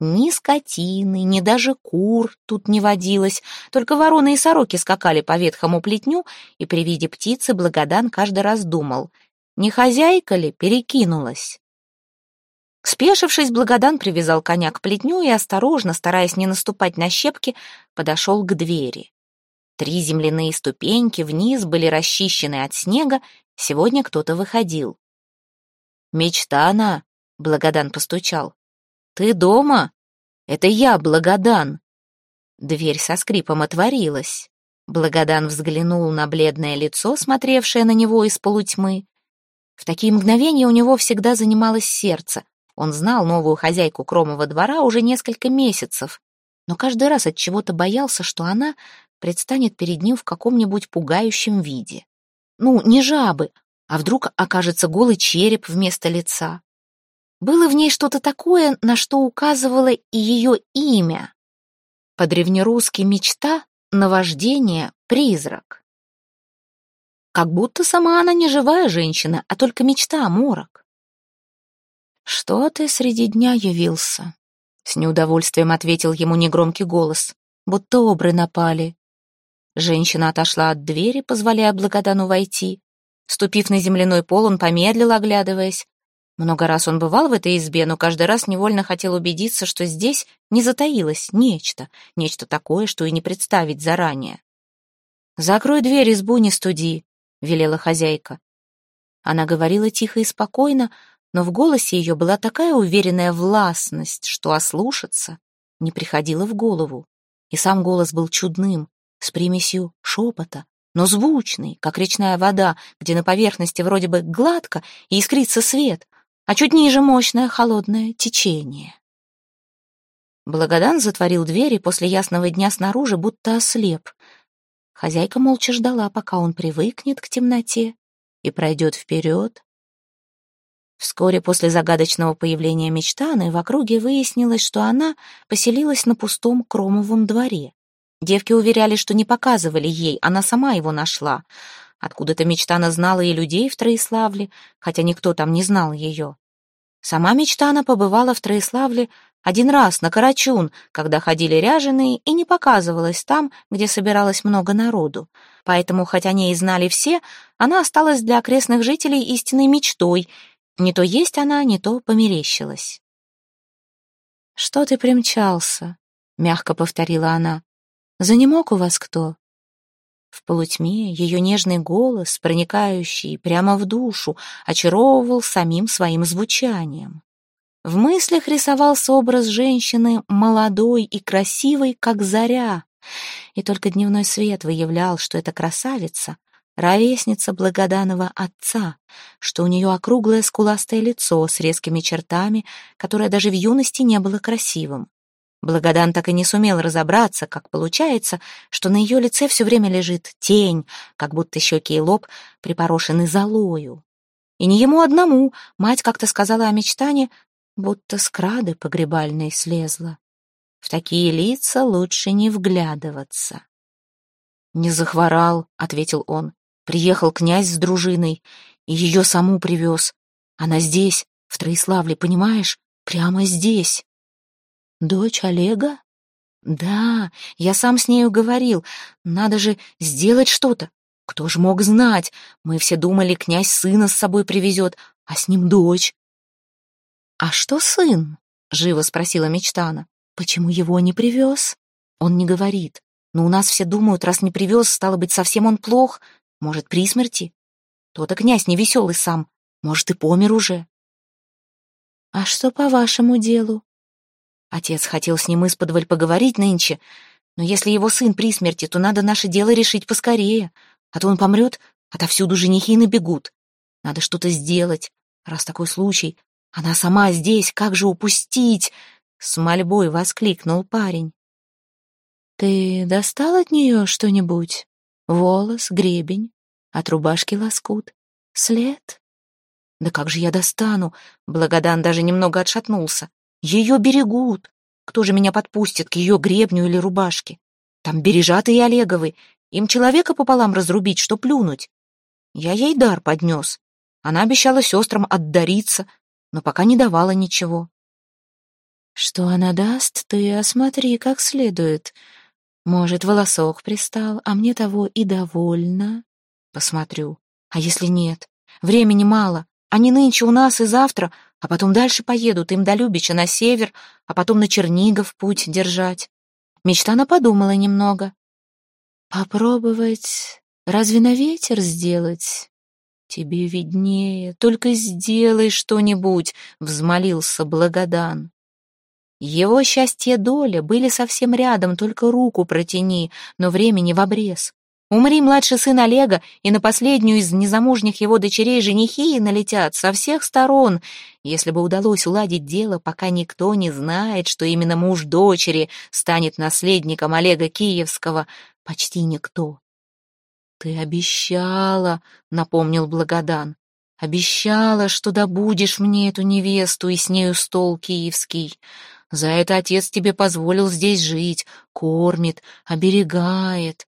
Ни скотины, ни даже кур тут не водилось, только вороны и сороки скакали по ветхому плетню, и при виде птицы Благодан каждый раз думал, не хозяйка ли перекинулась? Спешившись, Благодан привязал коня к плетню и осторожно, стараясь не наступать на щепки, подошел к двери. Три земляные ступеньки вниз были расчищены от снега, сегодня кто-то выходил. «Мечта она!» — Благодан постучал. «Ты дома? Это я, Благодан!» Дверь со скрипом отворилась. Благодан взглянул на бледное лицо, смотревшее на него из полутьмы. В такие мгновения у него всегда занималось сердце. Он знал новую хозяйку Кромова двора уже несколько месяцев, но каждый раз от чего-то боялся, что она предстанет перед ним в каком-нибудь пугающем виде. Ну, не жабы, а вдруг окажется голый череп вместо лица. Было в ней что-то такое, на что указывало и ее имя. По-древнерусски мечта, наваждение, призрак. Как будто сама она не живая женщина, а только мечта, морок. «Что ты среди дня явился?» С неудовольствием ответил ему негромкий голос, будто обры напали. Женщина отошла от двери, позволяя Благодану войти. Ступив на земляной пол, он помедлил, оглядываясь. Много раз он бывал в этой избе, но каждый раз невольно хотел убедиться, что здесь не затаилось нечто, нечто такое, что и не представить заранее. «Закрой дверь, избу не студи», — велела хозяйка. Она говорила тихо и спокойно, но в голосе ее была такая уверенная властность, что ослушаться не приходило в голову. И сам голос был чудным, с примесью шепота, но звучный, как речная вода, где на поверхности вроде бы гладко и искрится свет, а чуть ниже мощное холодное течение. Благодан затворил дверь и после ясного дня снаружи будто ослеп. Хозяйка молча ждала, пока он привыкнет к темноте и пройдет вперед. Вскоре после загадочного появления мечтаны в округе выяснилось, что она поселилась на пустом кромовом дворе. Девки уверяли, что не показывали ей, она сама его нашла. Откуда-то Мечтана знала и людей в Троиславле, хотя никто там не знал ее. Сама Мечтана побывала в Троиславле один раз на Карачун, когда ходили ряженые, и не показывалась там, где собиралось много народу. Поэтому, хоть о ней знали все, она осталась для окрестных жителей истинной мечтой. Не то есть она, не то померещилась. «Что ты примчался?» — мягко повторила она. Занемог у вас кто?» В полутьме ее нежный голос, проникающий прямо в душу, очаровывал самим своим звучанием. В мыслях рисовался образ женщины молодой и красивой, как заря, и только дневной свет выявлял, что эта красавица — ровесница благоданного отца, что у нее округлое скуластое лицо с резкими чертами, которое даже в юности не было красивым. Благодан так и не сумел разобраться, как получается, что на ее лице все время лежит тень, как будто щеки и лоб припорошены золою. И не ему одному, мать как-то сказала о мечтании, будто с крады погребальной слезла. В такие лица лучше не вглядываться. «Не захворал», — ответил он. «Приехал князь с дружиной, и ее саму привез. Она здесь, в Троиславле, понимаешь? Прямо здесь». «Дочь Олега?» «Да, я сам с нею говорил. Надо же сделать что-то. Кто ж мог знать? Мы все думали, князь сына с собой привезет, а с ним дочь». «А что сын?» — живо спросила Мечтана. «Почему его не привез?» Он не говорит. Но у нас все думают, раз не привез, стало быть, совсем он плох. Может, при смерти? То-то князь невеселый сам. Может, и помер уже. «А что по вашему делу?» Отец хотел с ним исподволь поговорить нынче, но если его сын при смерти, то надо наше дело решить поскорее, а то он помрет, отовсюду женихи набегут. Надо что-то сделать, раз такой случай. Она сама здесь, как же упустить?» С мольбой воскликнул парень. «Ты достал от нее что-нибудь? Волос, гребень, от рубашки лоскут, след?» «Да как же я достану?» Благодан даже немного отшатнулся. Ее берегут. Кто же меня подпустит к ее гребню или рубашке? Там бережаты и Олеговы. Им человека пополам разрубить, что плюнуть. Я ей дар поднес. Она обещала сестрам отдариться, но пока не давала ничего. Что она даст, ты осмотри как следует. Может, волосок пристал, а мне того и довольно. Посмотрю. А если нет? Времени мало. Они нынче у нас и завтра, а потом дальше поедут им до Любича на север, а потом на Чернигов путь держать. Мечтана подумала немного. Попробовать разве на ветер сделать? Тебе виднее, только сделай что-нибудь, взмолился Благодан. Его счастье доля были совсем рядом, только руку протяни, но времени в обрез. Умри младший сын Олега, и на последнюю из незамужних его дочерей женихи налетят со всех сторон. Если бы удалось уладить дело, пока никто не знает, что именно муж дочери станет наследником Олега Киевского, почти никто. «Ты обещала», — напомнил Благодан, — «обещала, что добудешь мне эту невесту и с нею стол киевский. За это отец тебе позволил здесь жить, кормит, оберегает».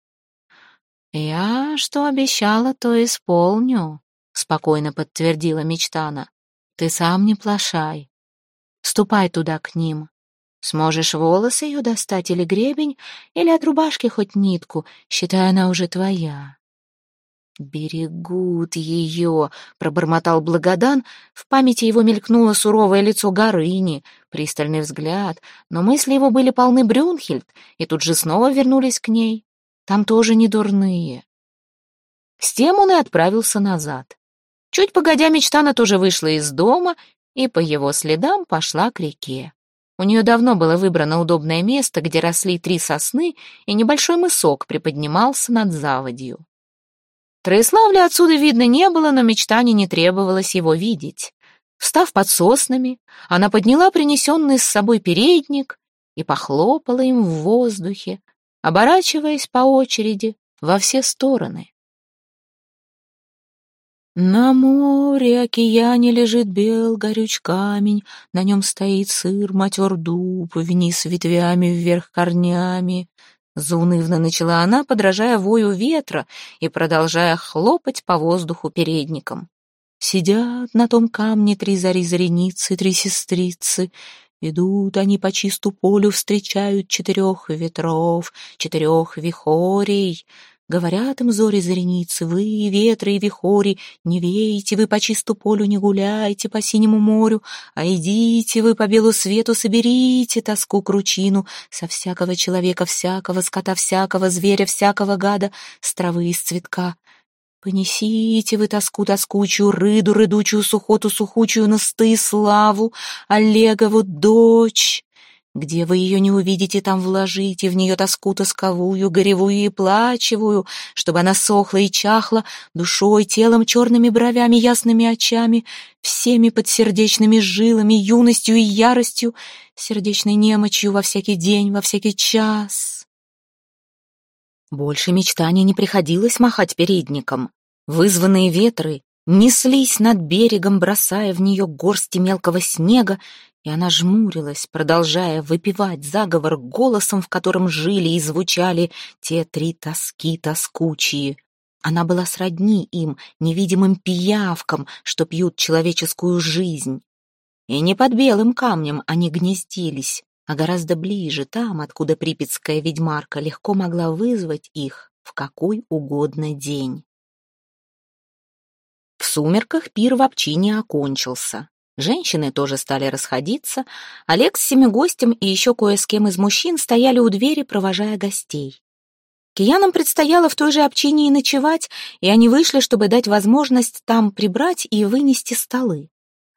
«Я что обещала, то исполню», — спокойно подтвердила Мечтана. «Ты сам не плашай. Ступай туда к ним. Сможешь волосы ее достать или гребень, или от рубашки хоть нитку, считай, она уже твоя». «Берегут ее», — пробормотал Благодан. В памяти его мелькнуло суровое лицо Горыни, пристальный взгляд, но мысли его были полны Брюнхельд, и тут же снова вернулись к ней. Там тоже не дурные. С тем он и отправился назад. Чуть погодя, Мечтана тоже вышла из дома и по его следам пошла к реке. У нее давно было выбрано удобное место, где росли три сосны, и небольшой мысок приподнимался над заводью. Троиславля отсюда видно не было, но мечтане не требовалось его видеть. Встав под соснами, она подняла принесенный с собой передник и похлопала им в воздухе, оборачиваясь по очереди во все стороны. На море, океане лежит бел горюч камень, На нем стоит сыр, матер дуб, Вниз ветвями, вверх корнями. Заунывно начала она, подражая вою ветра и продолжая хлопать по воздуху передником. Сидят на том камне три зари-зареницы, три сестрицы, Идут они по чисту полю, встречают четырех ветров, четырех вихорей. Говорят им зори зареницы, вы, ветры и вихори, не вейте вы по чисту полю, не гуляйте по синему морю, а идите вы по белу свету, соберите тоску кручину со всякого человека, всякого скота, всякого зверя, всякого гада, с травы из цветка. Понесите вы тоску тоскучую, рыду рыдучую, сухоту сухучую, насты славу, Олегову дочь. Где вы ее не увидите, там вложите в нее тоску тосковую, горевую и плачевую, чтобы она сохла и чахла душой, телом, черными бровями, ясными очами, всеми подсердечными жилами, юностью и яростью, сердечной немочью во всякий день, во всякий час. Больше мечтаний не приходилось махать передником. Вызванные ветры неслись над берегом, бросая в нее горсти мелкого снега, и она жмурилась, продолжая выпивать заговор голосом, в котором жили и звучали те три тоски тоскучие. Она была сродни им, невидимым пиявкам, что пьют человеческую жизнь. И не под белым камнем они гнездились, а гораздо ближе, там, откуда припятская ведьмарка легко могла вызвать их в какой угодно день. В сумерках пир в обчине окончился. Женщины тоже стали расходиться. Олег с семигостем и еще кое с кем из мужчин стояли у двери, провожая гостей. Киянам предстояло в той же обчине и ночевать, и они вышли, чтобы дать возможность там прибрать и вынести столы.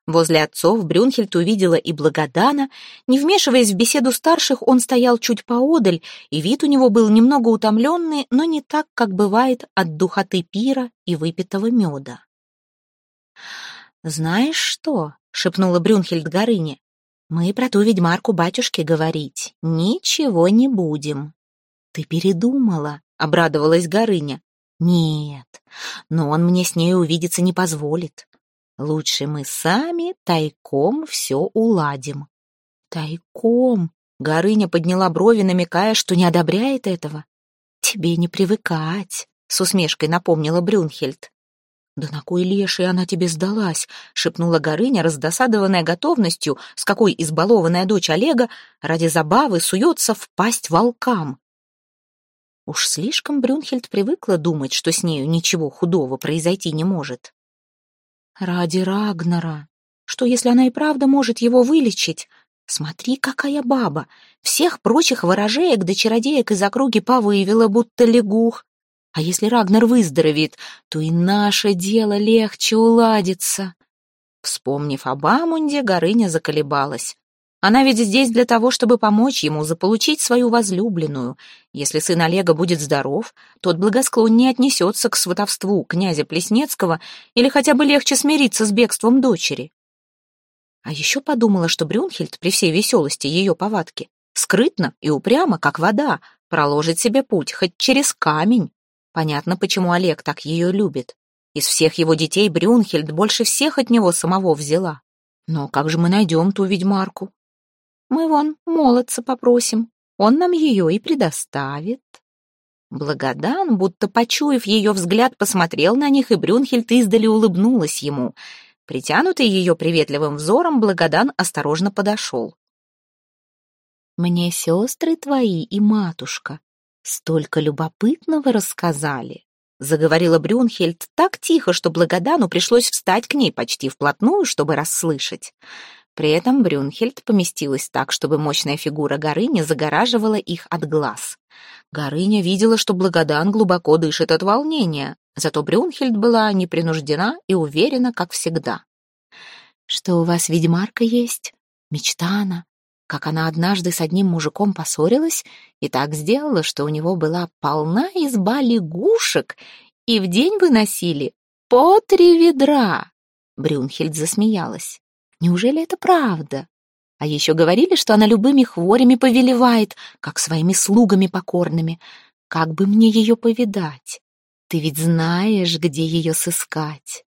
Возле отцов Брюнхельд увидела и Благодана. Не вмешиваясь в беседу старших, он стоял чуть поодаль, и вид у него был немного утомленный, но не так, как бывает от духоты пира и выпитого меда. «Знаешь что?» — шепнула Брюнхельд Горыне. «Мы про ту ведьмарку батюшке говорить ничего не будем». «Ты передумала?» — обрадовалась Горыня. «Нет, но он мне с ней увидеться не позволит. Лучше мы сами тайком все уладим. Тайком? Горыня подняла брови, намекая, что не одобряет этого. Тебе не привыкать, с усмешкой напомнила Брюнхельд. «Да на кой леший она тебе сдалась?» — шепнула Горыня, раздосадованная готовностью, с какой избалованная дочь Олега ради забавы суется в пасть волкам. Уж слишком Брюнхельд привыкла думать, что с нею ничего худого произойти не может. «Ради Рагнара! Что, если она и правда может его вылечить? Смотри, какая баба! Всех прочих ворожеек да чародеек из округи повывела, будто лягух. А если Рагнар выздоровеет, то и наше дело легче уладится. Вспомнив об Амунде, Горыня заколебалась. Она ведь здесь для того, чтобы помочь ему заполучить свою возлюбленную. Если сын Олега будет здоров, тот благосклоннее отнесется к сватовству князя Плеснецкого или хотя бы легче смириться с бегством дочери. А еще подумала, что Брюнхельд, при всей веселости ее повадки, скрытно и упрямо, как вода, проложит себе путь хоть через камень. Понятно, почему Олег так ее любит. Из всех его детей Брюнхельд больше всех от него самого взяла. Но как же мы найдем ту ведьмарку? Мы вон молодца попросим, он нам ее и предоставит. Благодан, будто почуяв ее взгляд, посмотрел на них, и Брюнхельд издали улыбнулась ему. Притянутый ее приветливым взором, Благодан осторожно подошел. «Мне сестры твои и матушка столько любопытного рассказали», — заговорила Брюнхельд так тихо, что Благодану пришлось встать к ней почти вплотную, чтобы расслышать. При этом Брюнхельд поместилась так, чтобы мощная фигура Горыни загораживала их от глаз. Горыня видела, что Благодан глубоко дышит от волнения, зато Брюнхельд была непринуждена и уверена, как всегда. «Что у вас ведьмарка есть? Мечта она, как она однажды с одним мужиком поссорилась и так сделала, что у него была полна изба лягушек, и в день выносили по три ведра. Брюнхельд засмеялась. Неужели это правда? А еще говорили, что она любыми хворями повелевает, как своими слугами покорными. Как бы мне ее повидать? Ты ведь знаешь, где ее сыскать.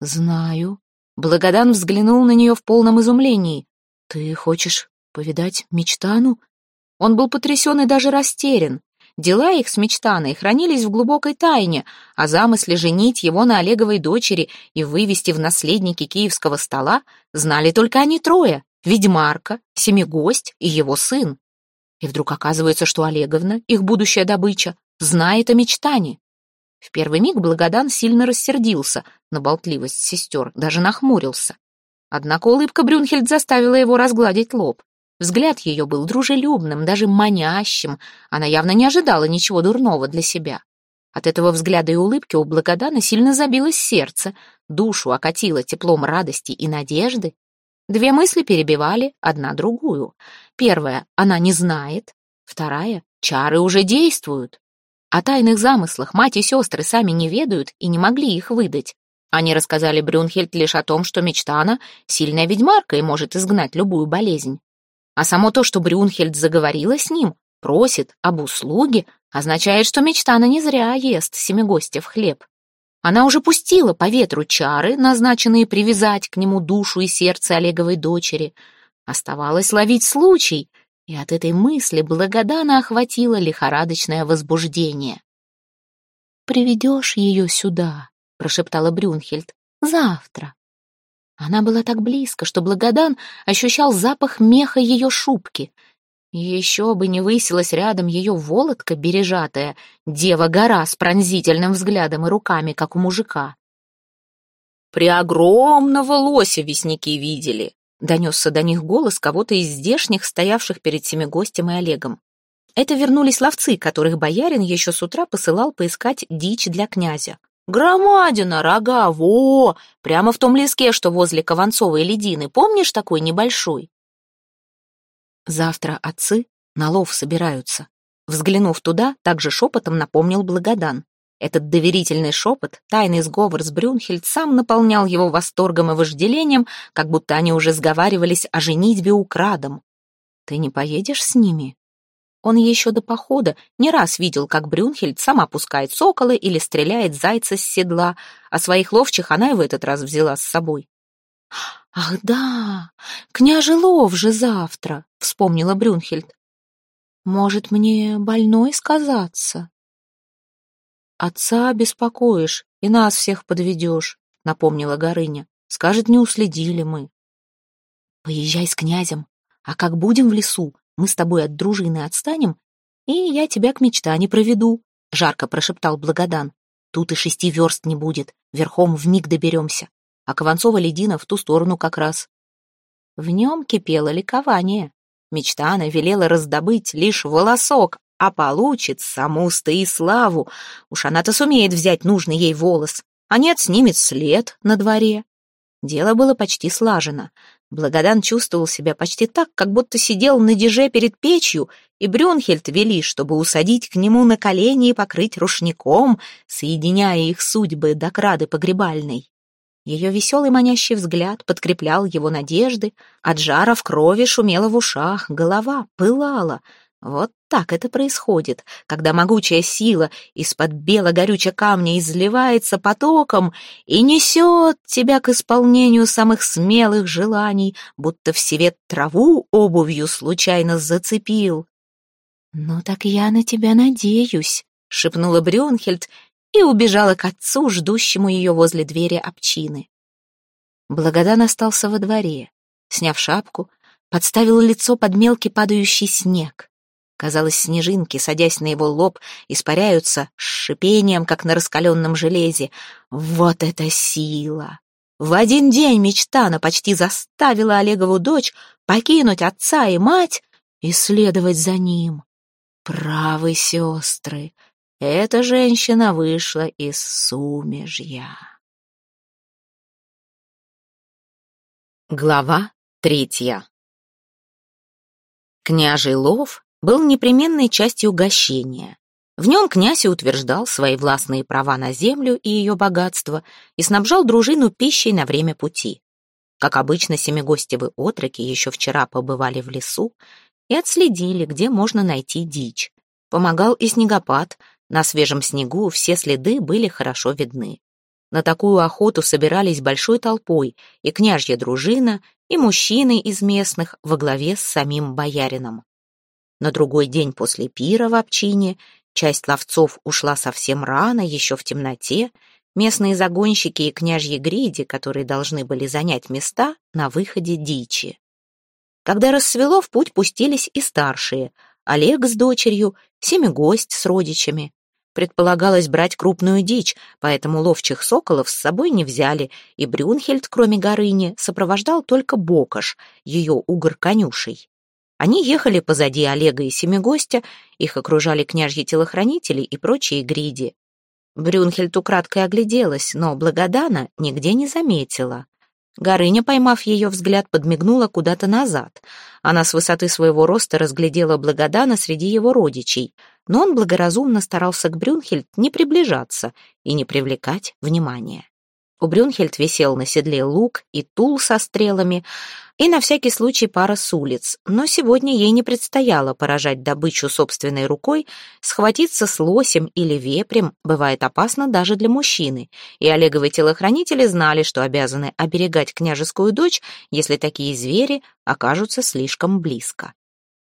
Знаю. Благодан взглянул на нее в полном изумлении. «Ты хочешь повидать Мечтану?» Он был потрясен и даже растерян. Дела их с Мечтаной хранились в глубокой тайне, а замысле женить его на Олеговой дочери и вывести в наследники киевского стола знали только они трое — ведьмарка, семигость и его сын. И вдруг оказывается, что Олеговна, их будущая добыча, знает о Мечтане. В первый миг Благодан сильно рассердился на болтливость сестер, даже нахмурился. Однако улыбка Брюнхельд заставила его разгладить лоб. Взгляд ее был дружелюбным, даже манящим. Она явно не ожидала ничего дурного для себя. От этого взгляда и улыбки у Благодана сильно забилось сердце, душу окатило теплом радости и надежды. Две мысли перебивали одна другую. Первая — она не знает. Вторая — чары уже действуют. О тайных замыслах мать и сестры сами не ведают и не могли их выдать. Они рассказали Брюнхельд лишь о том, что Мечтана — сильная ведьмарка и может изгнать любую болезнь. А само то, что Брюнхельд заговорила с ним, просит об услуге, означает, что Мечтана не зря ест семигостев хлеб. Она уже пустила по ветру чары, назначенные привязать к нему душу и сердце Олеговой дочери. Оставалось ловить случай, и от этой мысли благодана охватило лихорадочное возбуждение. «Приведешь ее сюда», прошептала Брюнхельд. «Завтра». Она была так близко, что Благодан ощущал запах меха ее шубки. Еще бы не высилась рядом ее волотка бережатая, дева-гора с пронзительным взглядом и руками, как у мужика. «При огромного лося весники видели», — донесся до них голос кого-то из здешних, стоявших перед Семигостем и Олегом. Это вернулись ловцы, которых боярин еще с утра посылал поискать дичь для князя. Громадина, рога, во! Прямо в том леске, что возле Кованцовой ледины. Помнишь такой небольшой? Завтра отцы на лов собираются. Взглянув туда, также шепотом напомнил Благодан. Этот доверительный шепот, тайный сговор с Брюнхельд сам наполнял его восторгом и вожделением, как будто они уже сговаривались о женитьбе украдом. «Ты не поедешь с ними?» Он еще до похода не раз видел, как Брюнхельд сама пускает соколы или стреляет зайца с седла, а своих ловчих она и в этот раз взяла с собой. «Ах да, княже лов же завтра», — вспомнила Брюнхельд. «Может, мне больной сказаться?» «Отца беспокоишь», и нас всех подведешь», — напомнила Горыня. «Скажет, не уследили мы». «Поезжай с князем, а как будем в лесу, мы с тобой от дружины отстанем, и я тебя к мечтане проведу», — жарко прошептал Благодан. «Тут и шести верст не будет, верхом вмиг доберемся, а Кованцова-Ледина в ту сторону как раз». В нем кипело ликование. Мечтана велела раздобыть лишь волосок, а получит саму славу. Уж она-то сумеет взять нужный ей волос, а нет, снимет след на дворе. Дело было почти слажено. Благодан чувствовал себя почти так, как будто сидел на деже перед печью, и Брюнхельд вели, чтобы усадить к нему на колени и покрыть рушником, соединяя их судьбы до крады погребальной. Ее веселый манящий взгляд подкреплял его надежды, от жара в крови шумела в ушах, голова пылала — вот так это происходит, когда могучая сила из-под бело-горючего камня изливается потоком и несет тебя к исполнению самых смелых желаний, будто в себе траву обувью случайно зацепил. «Ну так я на тебя надеюсь», — шепнула Брюнхельд и убежала к отцу, ждущему ее возле двери обчины. Благодан остался во дворе, сняв шапку, подставил лицо под мелкий падающий снег. Казалось, снежинки, садясь на его лоб, испаряются с шипением, как на раскаленном железе. Вот это сила! В один день мечтана почти заставила Олегову дочь покинуть отца и мать и следовать за ним. Правы, сестры, эта женщина вышла из сумежья. Глава третья Княжий лов был непременной частью угощения. В нем князь утверждал свои властные права на землю и ее богатство и снабжал дружину пищей на время пути. Как обычно, семигостевы отроки еще вчера побывали в лесу и отследили, где можно найти дичь. Помогал и снегопад, на свежем снегу все следы были хорошо видны. На такую охоту собирались большой толпой и княжья дружина, и мужчины из местных во главе с самим боярином. На другой день после пира в общине часть ловцов ушла совсем рано, еще в темноте. Местные загонщики и княжьи гриди, которые должны были занять места на выходе дичи. Когда рассвело, в путь пустились и старшие. Олег с дочерью, семигость с родичами. Предполагалось брать крупную дичь, поэтому ловчих соколов с собой не взяли, и Брюнхельд, кроме Горыни, сопровождал только Бокаш, ее угор-конюшей. Они ехали позади Олега и Семигостя, их окружали княжьи-телохранители и прочие гриди. Брюнхельд украдкой огляделась, но Благодана нигде не заметила. Горыня, поймав ее взгляд, подмигнула куда-то назад. Она с высоты своего роста разглядела Благодана среди его родичей, но он благоразумно старался к Брюнхельд не приближаться и не привлекать внимания. У Брюнхельд висел на седле лук и тул со стрелами, и на всякий случай пара с улиц, но сегодня ей не предстояло поражать добычу собственной рукой, схватиться с лосем или вепрем бывает опасно даже для мужчины, и Олеговы телохранители знали, что обязаны оберегать княжескую дочь, если такие звери окажутся слишком близко.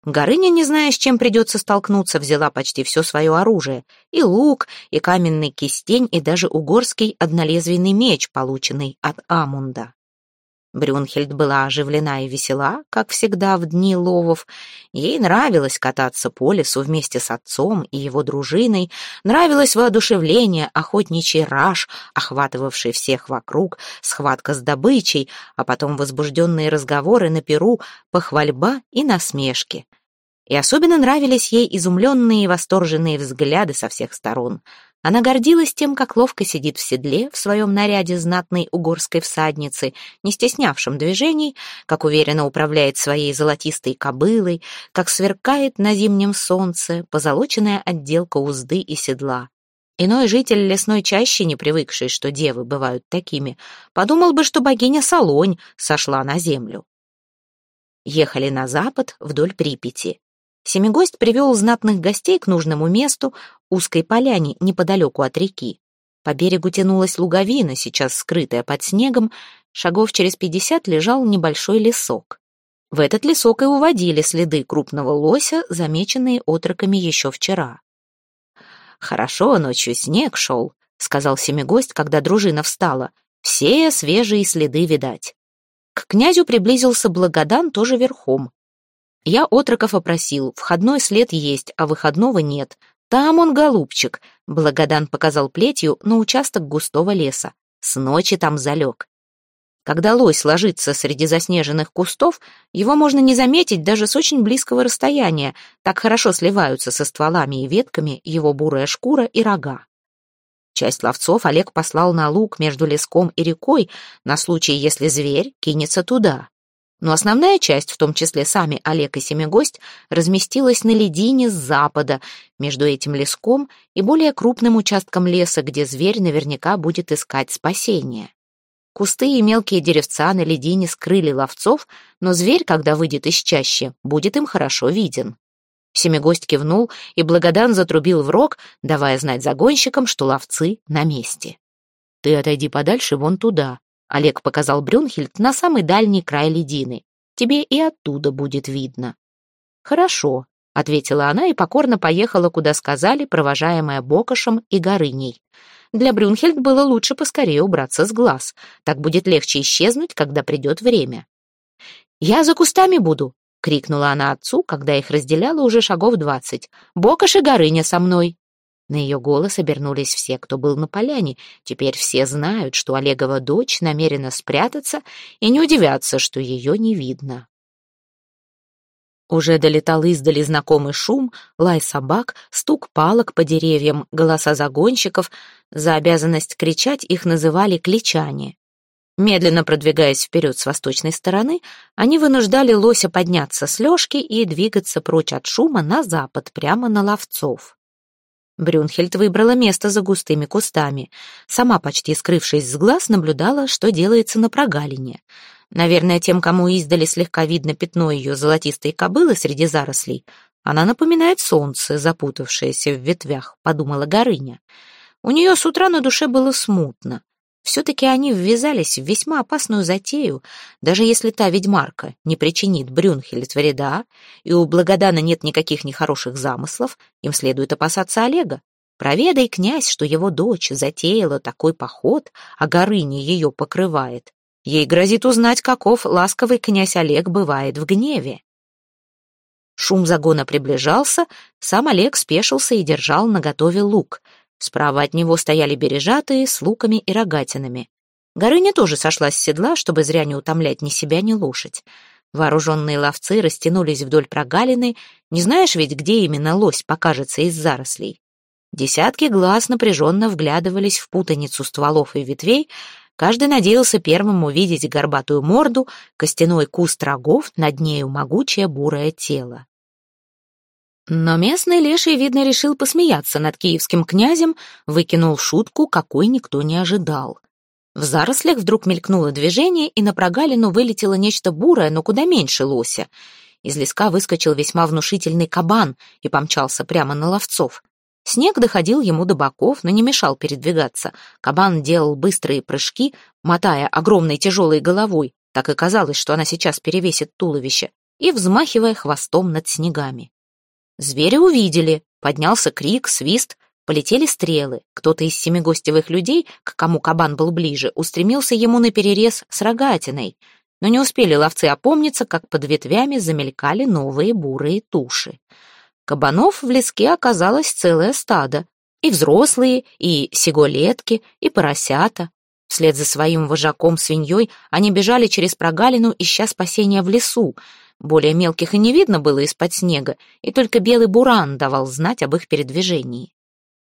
Горыня, не зная, с чем придется столкнуться, взяла почти все свое оружие. И лук, и каменный кистень, и даже угорский однолезвийный меч, полученный от Амунда. Брюнхельд была оживлена и весела, как всегда в дни ловов. Ей нравилось кататься по лесу вместе с отцом и его дружиной, нравилось воодушевление, охотничий раж, охватывавший всех вокруг, схватка с добычей, а потом возбужденные разговоры на перу, похвальба и насмешки. И особенно нравились ей изумленные и восторженные взгляды со всех сторон — она гордилась тем, как ловко сидит в седле в своем наряде знатной угорской всадницы, не стеснявшим движений, как уверенно управляет своей золотистой кобылой, как сверкает на зимнем солнце позолоченная отделка узды и седла. Иной житель лесной чащи, не привыкший, что девы бывают такими, подумал бы, что богиня Солонь сошла на землю. Ехали на запад вдоль Припяти. Семигость привел знатных гостей к нужному месту, узкой поляне неподалеку от реки. По берегу тянулась луговина, сейчас скрытая под снегом, шагов через пятьдесят лежал небольшой лесок. В этот лесок и уводили следы крупного лося, замеченные отроками еще вчера. «Хорошо, ночью снег шел», — сказал семигость, когда дружина встала. «Все свежие следы видать». К князю приблизился Благодан тоже верхом. Я отроков опросил, входной след есть, а выходного нет. Там он, голубчик, Благодан показал плетью на участок густого леса. С ночи там залег. Когда лось ложится среди заснеженных кустов, его можно не заметить даже с очень близкого расстояния, так хорошо сливаются со стволами и ветками его бурая шкура и рога. Часть ловцов Олег послал на луг между леском и рекой на случай, если зверь кинется туда. Но основная часть, в том числе сами Олег и Семигость, разместилась на ледине с запада, между этим леском и более крупным участком леса, где зверь наверняка будет искать спасения. Кусты и мелкие деревца на ледине скрыли ловцов, но зверь, когда выйдет из чащи, будет им хорошо виден. Семигость кивнул, и Благодан затрубил в рог, давая знать загонщикам, что ловцы на месте. «Ты отойди подальше вон туда», — Олег показал Брюнхельд на самый дальний край ледины. «Тебе и оттуда будет видно». «Хорошо», — ответила она и покорно поехала, куда сказали, провожаемая Бокошем и Горыней. Для Брюнхельд было лучше поскорее убраться с глаз. Так будет легче исчезнуть, когда придет время. «Я за кустами буду», — крикнула она отцу, когда их разделяло уже шагов двадцать. «Бокош и Горыня со мной!» На ее голос обернулись все, кто был на поляне. Теперь все знают, что Олегова дочь намерена спрятаться, и не удивятся, что ее не видно. Уже долетал издали знакомый шум, лай собак, стук палок по деревьям, голоса загонщиков. За обязанность кричать их называли кличане. Медленно продвигаясь вперед с восточной стороны, они вынуждали лося подняться с лёжки и двигаться прочь от шума на запад, прямо на ловцов. Брюнхельд выбрала место за густыми кустами. Сама, почти скрывшись с глаз, наблюдала, что делается на прогалине. Наверное, тем, кому издали слегка видно пятно ее золотистой кобылы среди зарослей, она напоминает солнце, запутавшееся в ветвях, подумала Горыня. У нее с утра на душе было смутно. Все-таки они ввязались в весьма опасную затею, даже если та ведьмарка не причинит Брюнхельд вреда, и у Благодана нет никаких нехороших замыслов, им следует опасаться Олега. Проведай, князь, что его дочь затеяла такой поход, а Горыня ее покрывает. Ей грозит узнать, каков ласковый князь Олег бывает в гневе. Шум загона приближался, сам Олег спешился и держал наготове лук — Справа от него стояли бережатые с луками и рогатинами. Горыня тоже сошла с седла, чтобы зря не утомлять ни себя, ни лошадь. Вооруженные ловцы растянулись вдоль прогалины, не знаешь ведь, где именно лось покажется из зарослей. Десятки глаз напряженно вглядывались в путаницу стволов и ветвей, каждый надеялся первым увидеть горбатую морду, костяной куст рогов, над нею могучее бурое тело. Но местный леший, видно, решил посмеяться над киевским князем, выкинул шутку, какой никто не ожидал. В зарослях вдруг мелькнуло движение, и на прогалину вылетело нечто бурое, но куда меньше лося. Из леска выскочил весьма внушительный кабан и помчался прямо на ловцов. Снег доходил ему до боков, но не мешал передвигаться. Кабан делал быстрые прыжки, мотая огромной тяжелой головой, так и казалось, что она сейчас перевесит туловище, и взмахивая хвостом над снегами. Зверя увидели, поднялся крик, свист, полетели стрелы. Кто-то из семигостевых людей, к кому кабан был ближе, устремился ему на перерез с рогатиной. Но не успели ловцы опомниться, как под ветвями замелькали новые бурые туши. Кабанов в леске оказалось целое стадо. И взрослые, и сиголетки, и поросята. Вслед за своим вожаком свиньей они бежали через прогалину, ища спасения в лесу. Более мелких и не видно было из-под снега, и только белый буран давал знать об их передвижении.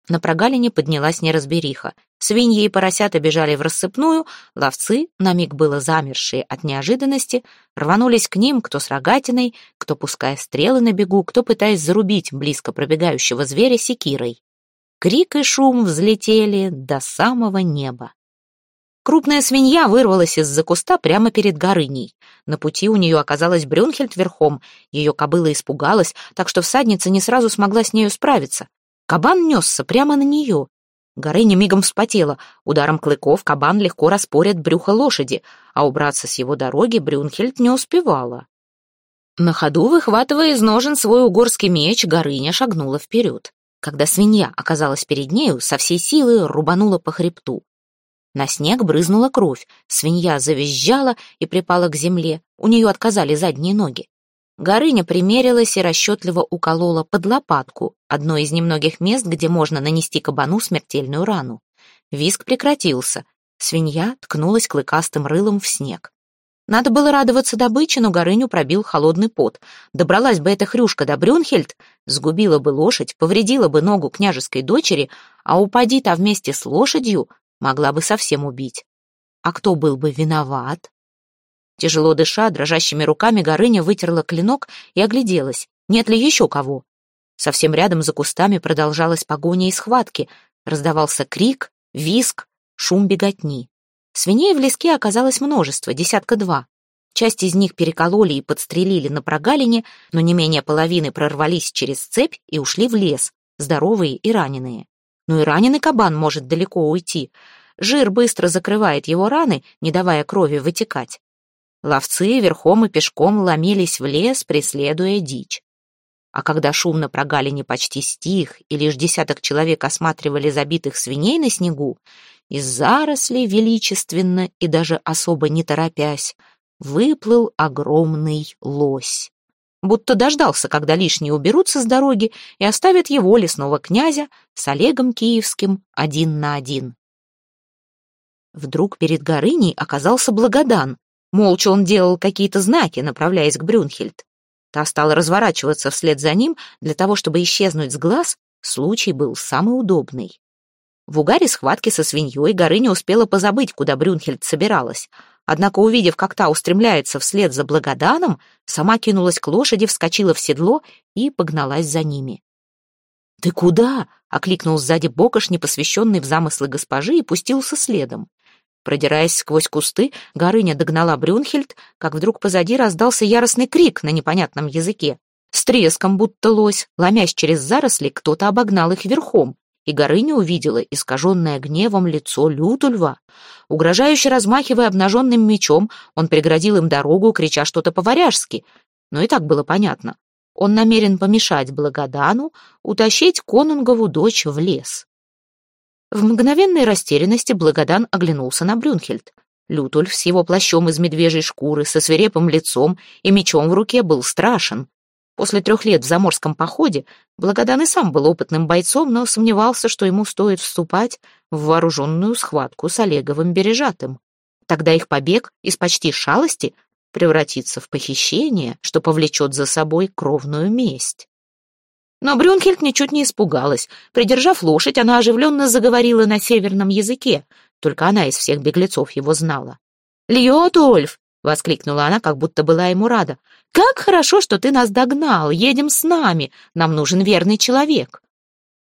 На прогалине поднялась неразбериха. Свиньи и поросята бежали в рассыпную, ловцы, на миг было замершие от неожиданности, рванулись к ним, кто с рогатиной, кто пуская стрелы на бегу, кто пытаясь зарубить близко пробегающего зверя секирой. Крик и шум взлетели до самого неба. Крупная свинья вырвалась из-за куста прямо перед Горыней. На пути у нее оказалась Брюнхельд верхом. Ее кобыла испугалась, так что всадница не сразу смогла с нею справиться. Кабан несся прямо на нее. Горыня мигом вспотела. Ударом клыков кабан легко распорят брюхо лошади, а убраться с его дороги Брюнхельд не успевала. На ходу, выхватывая из ножен свой угорский меч, Горыня шагнула вперед. Когда свинья оказалась перед нею, со всей силы рубанула по хребту. На снег брызнула кровь, свинья завизжала и припала к земле, у нее отказали задние ноги. Горыня примерилась и расчетливо уколола под лопатку, одно из немногих мест, где можно нанести кабану смертельную рану. Виск прекратился. Свинья ткнулась клыкастым рылом в снег. Надо было радоваться добыче, но Горыню пробил холодный пот. Добралась бы эта хрюшка до Брюнхельд, сгубила бы лошадь, повредила бы ногу княжеской дочери, а упади-то вместе с лошадью, могла бы совсем убить. А кто был бы виноват? Тяжело дыша, дрожащими руками Горыня вытерла клинок и огляделась, нет ли еще кого. Совсем рядом за кустами продолжалась погоня и схватки. Раздавался крик, виск, шум беготни. Свиней в леске оказалось множество, десятка два. Часть из них перекололи и подстрелили на прогалине, но не менее половины прорвались через цепь и ушли в лес, здоровые и раненые. Но и раненый кабан может далеко уйти. Жир быстро закрывает его раны, не давая крови вытекать. Ловцы верхом и пешком ломились в лес, преследуя дичь. А когда шум на прогалине почти стих, и лишь десяток человек осматривали забитых свиней на снегу, из зарослей величественно и даже особо не торопясь, выплыл огромный лось. Будто дождался, когда лишние уберутся с дороги и оставят его, лесного князя, с Олегом Киевским один на один. Вдруг перед Горыней оказался Благодан, Молча он делал какие-то знаки, направляясь к Брюнхельд. Та стала разворачиваться вслед за ним для того, чтобы исчезнуть с глаз. Случай был самый удобный. В угаре схватки со свиньей Горыня успела позабыть, куда Брюнхельд собиралась. Однако, увидев, как та устремляется вслед за Благоданом, сама кинулась к лошади, вскочила в седло и погналась за ними. «Ты куда?» — окликнул сзади Бокош, непосвященный в замыслы госпожи, и пустился следом. Продираясь сквозь кусты, Горыня догнала Брюнхельд, как вдруг позади раздался яростный крик на непонятном языке. С треском, будто лось, ломясь через заросли, кто-то обогнал их верхом, и Горыня увидела искаженное гневом лицо Лютульва. Угрожающе размахивая обнаженным мечом, он преградил им дорогу, крича что-то по-варяжски. Но и так было понятно. Он намерен помешать Благодану утащить конунгову дочь в лес. В мгновенной растерянности Благодан оглянулся на Брюнхельд. Лютульф с его плащом из медвежьей шкуры, со свирепым лицом и мечом в руке был страшен. После трех лет в заморском походе Благодан и сам был опытным бойцом, но сомневался, что ему стоит вступать в вооруженную схватку с Олеговым Бережатым. Тогда их побег из почти шалости превратится в похищение, что повлечет за собой кровную месть. Но Брюнхельд ничуть не испугалась. Придержав лошадь, она оживленно заговорила на северном языке. Только она из всех беглецов его знала. «Льотульф!» — воскликнула она, как будто была ему рада. «Как хорошо, что ты нас догнал! Едем с нами! Нам нужен верный человек!»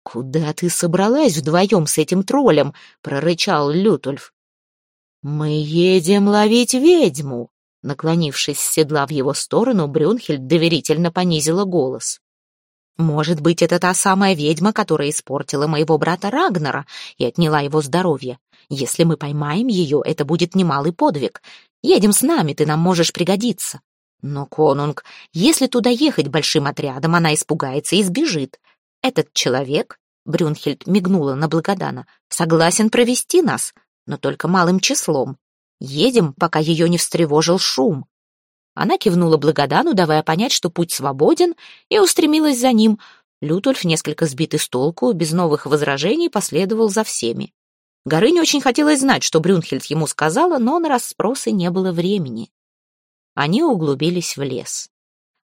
«Куда ты собралась вдвоем с этим троллем?» — прорычал Лютульф. «Мы едем ловить ведьму!» Наклонившись с седла в его сторону, Брюнхельд доверительно понизила голос. Может быть, это та самая ведьма, которая испортила моего брата Рагнара и отняла его здоровье. Если мы поймаем ее, это будет немалый подвиг. Едем с нами, ты нам можешь пригодиться. Но, конунг, если туда ехать большим отрядом, она испугается и сбежит. Этот человек, Брюнхельд мигнула на Благодана, согласен провести нас, но только малым числом. Едем, пока ее не встревожил шум. Она кивнула Благодану, давая понять, что путь свободен, и устремилась за ним. Лютульф, несколько сбитый с толку, без новых возражений, последовал за всеми. Горыне очень хотелось знать, что Брюнхельд ему сказала, но на расспросы не было времени. Они углубились в лес.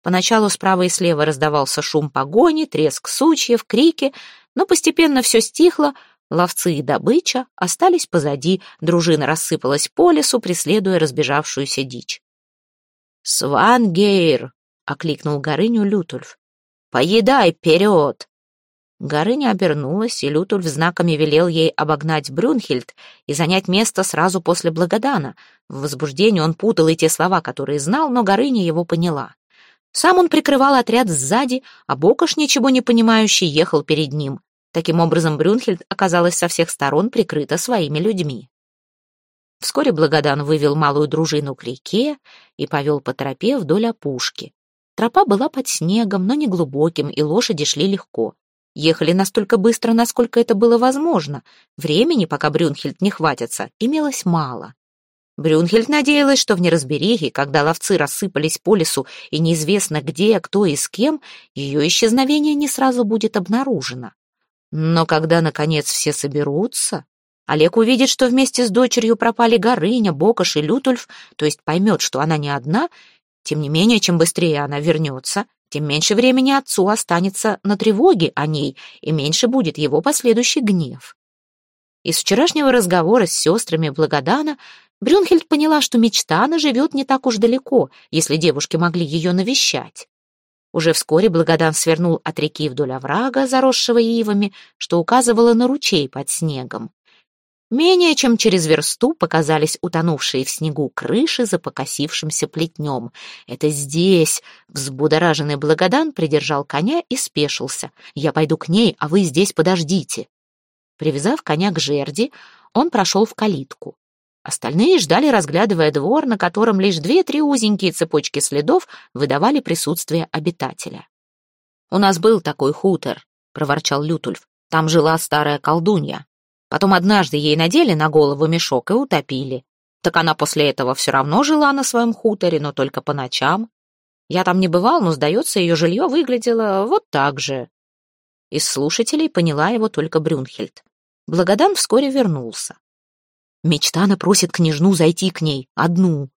Поначалу справа и слева раздавался шум погони, треск сучьев, крики, но постепенно все стихло, ловцы и добыча остались позади, дружина рассыпалась по лесу, преследуя разбежавшуюся дичь. «Свангейр!» — окликнул Горыню Лютульф. «Поедай вперед!» Горыня обернулась, и Лютульф знаками велел ей обогнать Брюнхельд и занять место сразу после Благодана. В возбуждении он путал и те слова, которые знал, но Горыня его поняла. Сам он прикрывал отряд сзади, а Бокош, ничего не понимающий, ехал перед ним. Таким образом, Брюнхельд оказалась со всех сторон прикрыта своими людьми. Вскоре Благодан вывел малую дружину к реке и повел по тропе вдоль опушки. Тропа была под снегом, но не глубоким, и лошади шли легко. Ехали настолько быстро, насколько это было возможно. Времени, пока Брюнхельд не хватится, имелось мало. Брюнхельд надеялась, что в неразберихе, когда ловцы рассыпались по лесу и неизвестно где, кто и с кем, ее исчезновение не сразу будет обнаружено. Но когда, наконец, все соберутся, Олег увидит, что вместе с дочерью пропали Горыня, Бокош и Лютульф, то есть поймет, что она не одна, тем не менее, чем быстрее она вернется, тем меньше времени отцу останется на тревоге о ней, и меньше будет его последующий гнев. Из вчерашнего разговора с сестрами Благодана Брюнхельд поняла, что мечтана живет не так уж далеко, если девушки могли ее навещать. Уже вскоре Благодан свернул от реки вдоль оврага, заросшего ивами, что указывало на ручей под снегом. Менее чем через версту показались утонувшие в снегу крыши за покосившимся плетнем. «Это здесь!» — взбудораженный Благодан придержал коня и спешился. «Я пойду к ней, а вы здесь подождите». Привязав коня к жерди, он прошел в калитку. Остальные ждали, разглядывая двор, на котором лишь две-три узенькие цепочки следов выдавали присутствие обитателя. «У нас был такой хутор», — проворчал Лютульф. «Там жила старая колдунья. Потом однажды ей надели на голову мешок и утопили. Так она после этого все равно жила на своем хуторе, но только по ночам. Я там не бывал, но, сдается, ее жилье выглядело вот так же». Из слушателей поняла его только Брюнхельд. Благодан вскоре вернулся. Мечтана просит княжну зайти к ней, одну.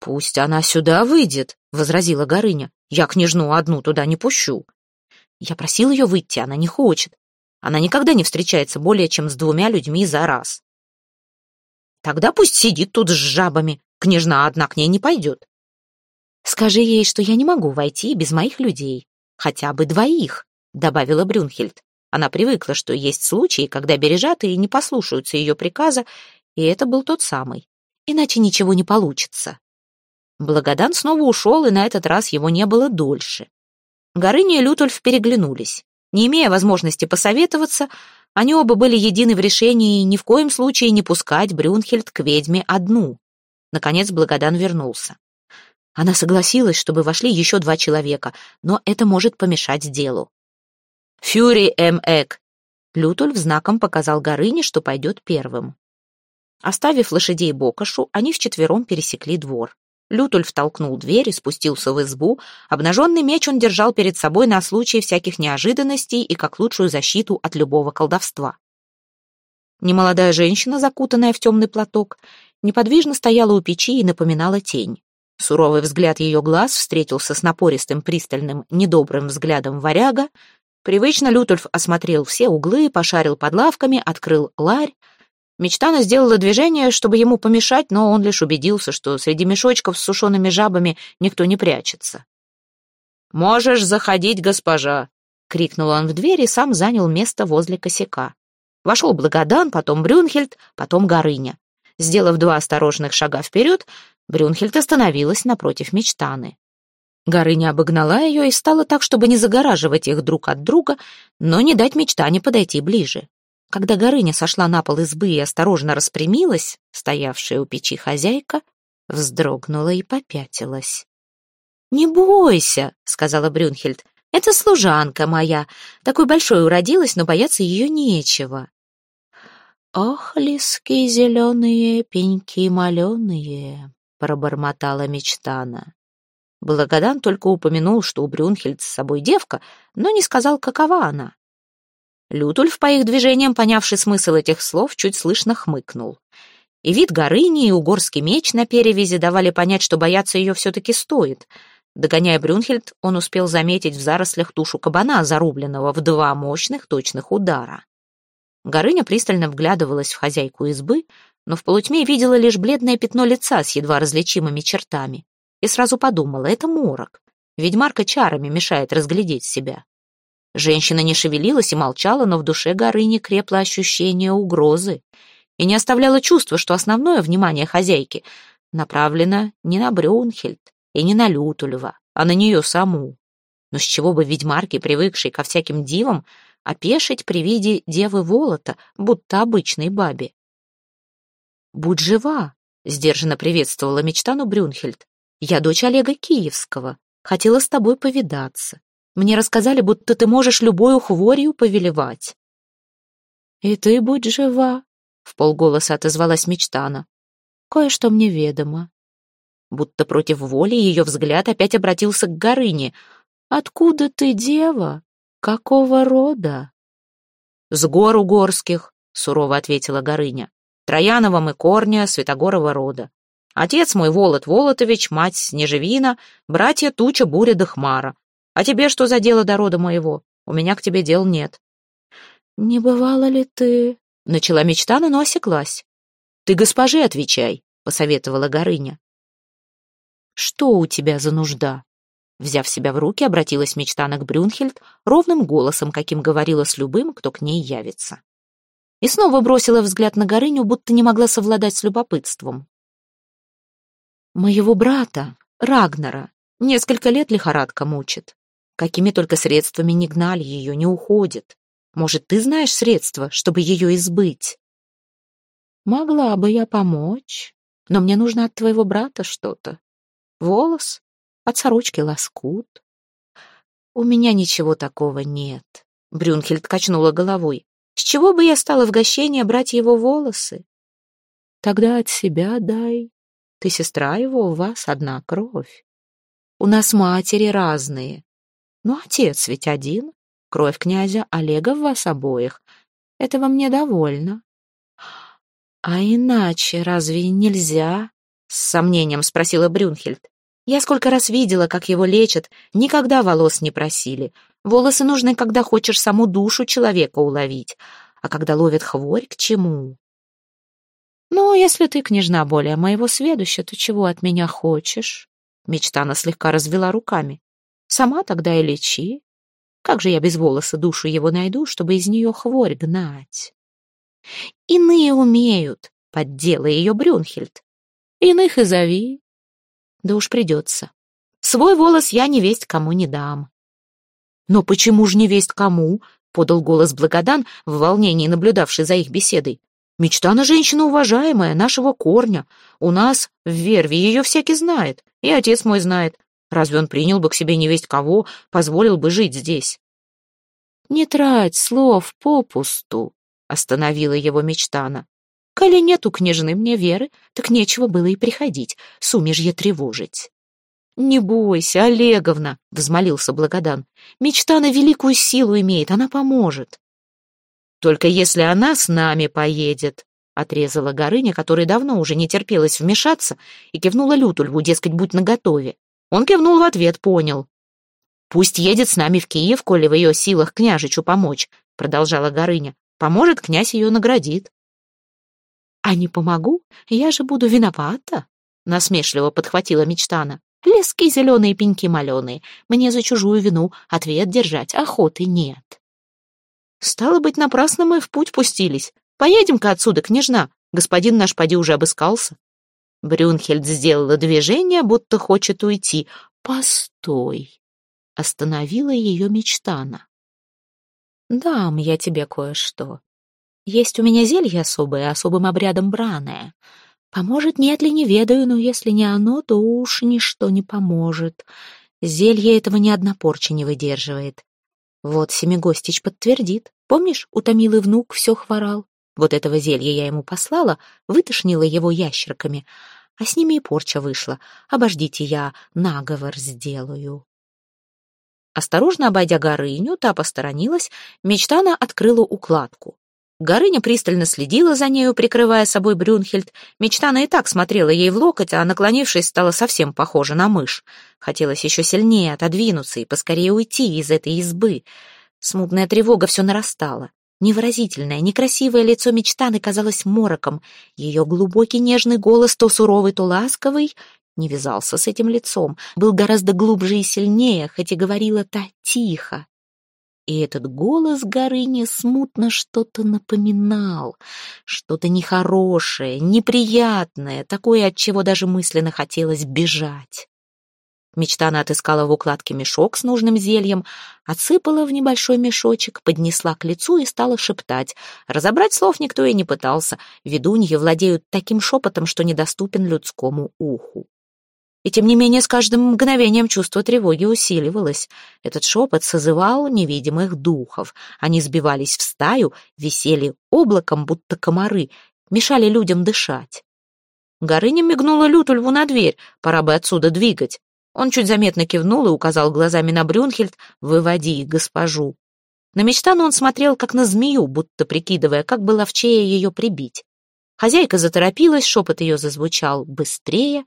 «Пусть она сюда выйдет», — возразила Горыня. «Я княжну одну туда не пущу». Я просил ее выйти, она не хочет. Она никогда не встречается более чем с двумя людьми за раз. Тогда пусть сидит тут с жабами, княжна одна к ней не пойдет. Скажи ей, что я не могу войти без моих людей, хотя бы двоих, добавила Брюнхельд. Она привыкла, что есть случаи, когда бережатые не послушаются ее приказа, и это был тот самый. Иначе ничего не получится. Благодан снова ушел, и на этот раз его не было дольше. Горыня и Лютульф переглянулись. Не имея возможности посоветоваться, они оба были едины в решении ни в коем случае не пускать Брюнхельд к ведьме одну. Наконец Благодан вернулся. Она согласилась, чтобы вошли еще два человека, но это может помешать делу. «Фюри эм эк!» Лютульф знаком показал Горыне, что пойдет первым. Оставив лошадей Бокошу, они вчетвером пересекли двор. Лютульф толкнул дверь и спустился в избу. Обнаженный меч он держал перед собой на случай всяких неожиданностей и как лучшую защиту от любого колдовства. Немолодая женщина, закутанная в темный платок, неподвижно стояла у печи и напоминала тень. Суровый взгляд ее глаз встретился с напористым, пристальным, недобрым взглядом варяга, Привычно Лютульф осмотрел все углы, пошарил под лавками, открыл ларь. Мечтана сделала движение, чтобы ему помешать, но он лишь убедился, что среди мешочков с сушеными жабами никто не прячется. «Можешь заходить, госпожа!» — крикнул он в дверь и сам занял место возле косяка. Вошел Благодан, потом Брюнхельд, потом Горыня. Сделав два осторожных шага вперед, Брюнхельд остановилась напротив Мечтаны. Горыня обогнала ее и стала так, чтобы не загораживать их друг от друга, но не дать мечтане подойти ближе. Когда Горыня сошла на пол избы и осторожно распрямилась, стоявшая у печи хозяйка вздрогнула и попятилась. «Не бойся», — сказала Брюнхельд, — «это служанка моя. Такой большой уродилась, но бояться ее нечего». «Ох, лески зеленые, пеньки маленые», — пробормотала мечтана. Благодан только упомянул, что у Брюнхельд с собой девка, но не сказал, какова она. Лютульф, по их движениям, понявший смысл этих слов, чуть слышно хмыкнул. И вид горыни, и угорский меч на перевязи давали понять, что бояться ее все-таки стоит. Догоняя Брюнхельд, он успел заметить в зарослях тушу кабана, зарубленного в два мощных точных удара. Горыня пристально вглядывалась в хозяйку избы, но в полутьме видела лишь бледное пятно лица с едва различимыми чертами и сразу подумала, это морок. Ведьмарка чарами мешает разглядеть себя. Женщина не шевелилась и молчала, но в душе Горыни крепло ощущение угрозы и не оставляло чувства, что основное внимание хозяйки направлено не на Брюнхельд и не на Лютулева, а на нее саму. Но с чего бы ведьмарке, привыкшей ко всяким дивам, опешить при виде девы Волота, будто обычной бабе? «Будь жива!» — сдержанно приветствовала мечтану Брюнхельд. Я дочь Олега Киевского. Хотела с тобой повидаться. Мне рассказали, будто ты можешь любую хворью повелевать». «И ты будь жива», — в полголоса отозвалась Мечтана. «Кое-что мне ведомо». Будто против воли ее взгляд опять обратился к Горыне. «Откуда ты, дева? Какого рода?» «С гор угорских», — сурово ответила Горыня. «Трояновым и корня Святогорова рода. Отец мой Волод Волотович, мать Снежевина, братья Туча, Буря да Хмара. А тебе что за дело до рода моего? У меня к тебе дел нет». «Не бывало ли ты?» — начала мечтана, но осеклась. «Ты госпоже отвечай», — посоветовала Горыня. «Что у тебя за нужда?» Взяв себя в руки, обратилась мечтана к Брюнхельд ровным голосом, каким говорила с любым, кто к ней явится. И снова бросила взгляд на Горыню, будто не могла совладать с любопытством. «Моего брата, Рагнара, несколько лет лихорадка мучит. Какими только средствами не гнали ее, не уходит. Может, ты знаешь средства, чтобы ее избыть? Могла бы я помочь, но мне нужно от твоего брата что-то. Волос, от сорочки лоскут. У меня ничего такого нет. Брюнхельд качнула головой. С чего бы я стала в гощение брать его волосы? Тогда от себя дай. Ты сестра его, у вас одна кровь. У нас матери разные. Но отец ведь один. Кровь князя Олега в вас обоих. Этого мне довольно. А иначе разве нельзя? С сомнением спросила Брюнхельд. Я сколько раз видела, как его лечат, никогда волос не просили. Волосы нужны, когда хочешь саму душу человека уловить. А когда ловят хворь, к чему? Ну, если ты, княжна, более моего сведуща, то чего от меня хочешь? Мечтана слегка развела руками. Сама тогда и лечи. Как же я без волоса душу его найду, чтобы из нее хворь гнать? Иные умеют, поддела ее Брюнхельд. Иных и зови. Да уж придется. Свой волос я не весть кому не дам. Но почему же не весть кому? Подал голос Благодан, в волнении наблюдавший за их беседой. Мечта на женщина уважаемая, нашего корня. У нас в Верве ее всякий знает, и отец мой знает. Разве он принял бы к себе невесть кого, позволил бы жить здесь? «Не трать слов попусту», — остановила его мечтана. «Коли нету княжны мне веры, так нечего было и приходить, сумежье тревожить». «Не бойся, Олеговна», — взмолился Благодан. «Мечтана великую силу имеет, она поможет». «Только если она с нами поедет», — отрезала Горыня, которой давно уже не терпелось вмешаться, и кивнула Лютульву, дескать, будь наготове. Он кивнул в ответ, понял. «Пусть едет с нами в Киев, коли в ее силах княжичу помочь», — продолжала Горыня. «Поможет, князь ее наградит». «А не помогу? Я же буду виновата», — насмешливо подхватила мечтана. «Лески зеленые, пеньки маленые. Мне за чужую вину ответ держать охоты нет». «Стало быть, напрасно мы в путь пустились. Поедем-ка отсюда, княжна. Господин наш поди уже обыскался». Брюнхельд сделала движение, будто хочет уйти. «Постой!» — остановила ее мечтана. «Дам я тебе кое-что. Есть у меня зелье особое, особым обрядом браное. Поможет, нет ли, не ведаю, но если не оно, то уж ничто не поможет. Зелье этого ни одна порча не выдерживает. Вот Семигостич подтвердит. Помнишь, утомилый внук все хворал? Вот этого зелья я ему послала, вытошнила его ящерками, а с ними и порча вышла. Обождите, я наговор сделаю. Осторожно обойдя Горыню, та посторонилась, мечтана открыла укладку. Горыня пристально следила за нею, прикрывая собой Брюнхельд. Мечтана и так смотрела ей в локоть, а, наклонившись, стала совсем похожа на мышь. Хотелось еще сильнее отодвинуться и поскорее уйти из этой избы. Смутная тревога все нарастала. Невыразительное, некрасивое лицо мечтаны казалось мороком. Ее глубокий нежный голос, то суровый, то ласковый, не вязался с этим лицом, был гораздо глубже и сильнее, хоть и говорила та тихо. И этот голос Горыни смутно что-то напоминал, что-то нехорошее, неприятное, такое, от чего даже мысленно хотелось бежать. Мечтана отыскала в укладке мешок с нужным зельем, отсыпала в небольшой мешочек, поднесла к лицу и стала шептать. Разобрать слов никто и не пытался. Ведуньи владеют таким шепотом, что недоступен людскому уху. И тем не менее с каждым мгновением чувство тревоги усиливалось. Этот шепот созывал невидимых духов. Они сбивались в стаю, висели облаком, будто комары, мешали людям дышать. Горыня мигнула Лютульву на дверь, пора бы отсюда двигать. Он чуть заметно кивнул и указал глазами на Брюнхельд «Выводи госпожу». На Мечтану он смотрел, как на змею, будто прикидывая, как бы ловчее ее прибить. Хозяйка заторопилась, шепот ее зазвучал быстрее.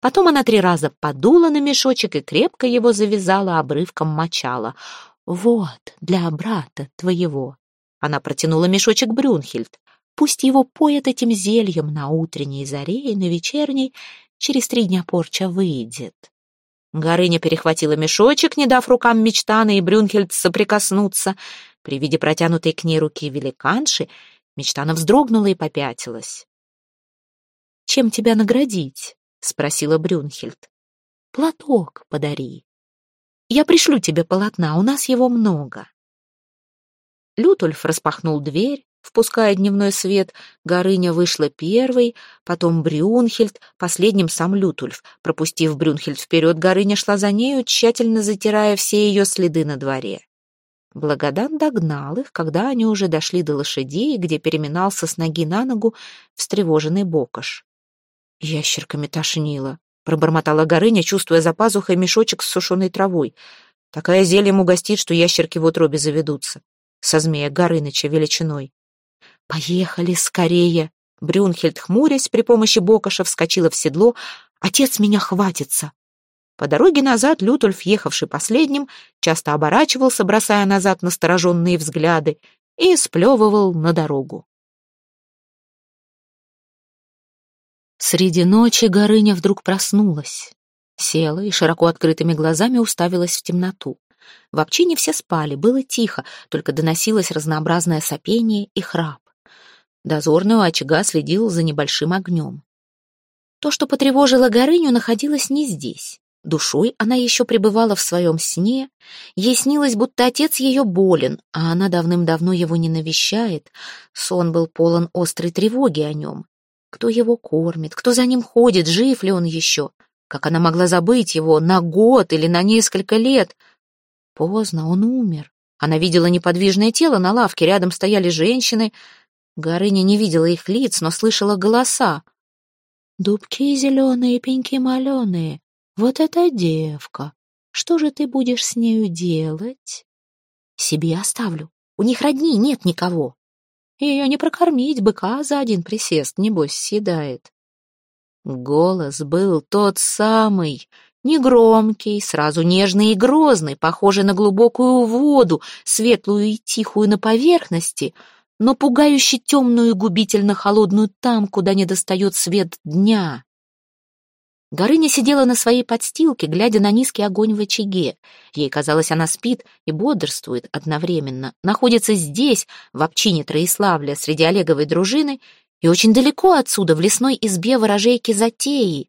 Потом она три раза подула на мешочек и крепко его завязала обрывком мочала. «Вот, для брата твоего». Она протянула мешочек Брюнхельд. Пусть его поет этим зельем на утренней заре и на вечерней, через три дня порча выйдет. Горыня перехватила мешочек, не дав рукам Мечтана и Брюнхельд соприкоснуться. При виде протянутой к ней руки великанши Мечтана вздрогнула и попятилась. «Чем тебя наградить?» — спросила Брюнхельд. «Платок подари. Я пришлю тебе полотна, у нас его много». Лютульф распахнул дверь, впуская дневной свет. Горыня вышла первой, потом Брюнхельд, последним сам Лютульф. Пропустив Брюнхельд вперед, Горыня шла за нею, тщательно затирая все ее следы на дворе. Благодан догнал их, когда они уже дошли до лошадей, где переминался с ноги на ногу встревоженный бокош. «Ящерками тошнило», — пробормотала Горыня, чувствуя за пазухой мешочек с сушеной травой. «Такая зельем угостит, что ящерки в утробе заведутся. Со змея Горыныча величиной». «Поехали скорее!» Брюнхельд, хмурясь, при помощи бокоша вскочила в седло. «Отец меня хватится!» По дороге назад Лютульф, ехавший последним, часто оборачивался, бросая назад настороженные взгляды, и сплевывал на дорогу. Среди ночи Горыня вдруг проснулась. Села и широко открытыми глазами уставилась в темноту. В общине все спали, было тихо, только доносилось разнообразное сопение и храп. Дозорный у очага следил за небольшим огнем. То, что потревожило Горыню, находилось не здесь. Душой она еще пребывала в своем сне. Ей снилось, будто отец ее болен, а она давным-давно его не навещает. Сон был полон острой тревоги о нем. Кто его кормит, кто за ним ходит, жив ли он еще? Как она могла забыть его на год или на несколько лет? Поздно, он умер. Она видела неподвижное тело на лавке, рядом стояли женщины. Горыня не видела их лиц, но слышала голоса. «Дубки зеленые, пеньки маленые, вот эта девка. Что же ты будешь с нею делать? Себе оставлю. У них родни нет никого. Ее не прокормить, быка за один присест, небось, съедает. Голос был тот самый, негромкий, сразу нежный и грозный, похожий на глубокую воду, светлую и тихую на поверхности, но пугающе темную и губительно холодную там, куда не достает свет дня. Горыня сидела на своей подстилке, глядя на низкий огонь в очаге. Ей казалось, она спит и бодрствует одновременно, находится здесь, в общине Троиславля, среди Олеговой дружины, и очень далеко отсюда, в лесной избе ворожейки Затеи.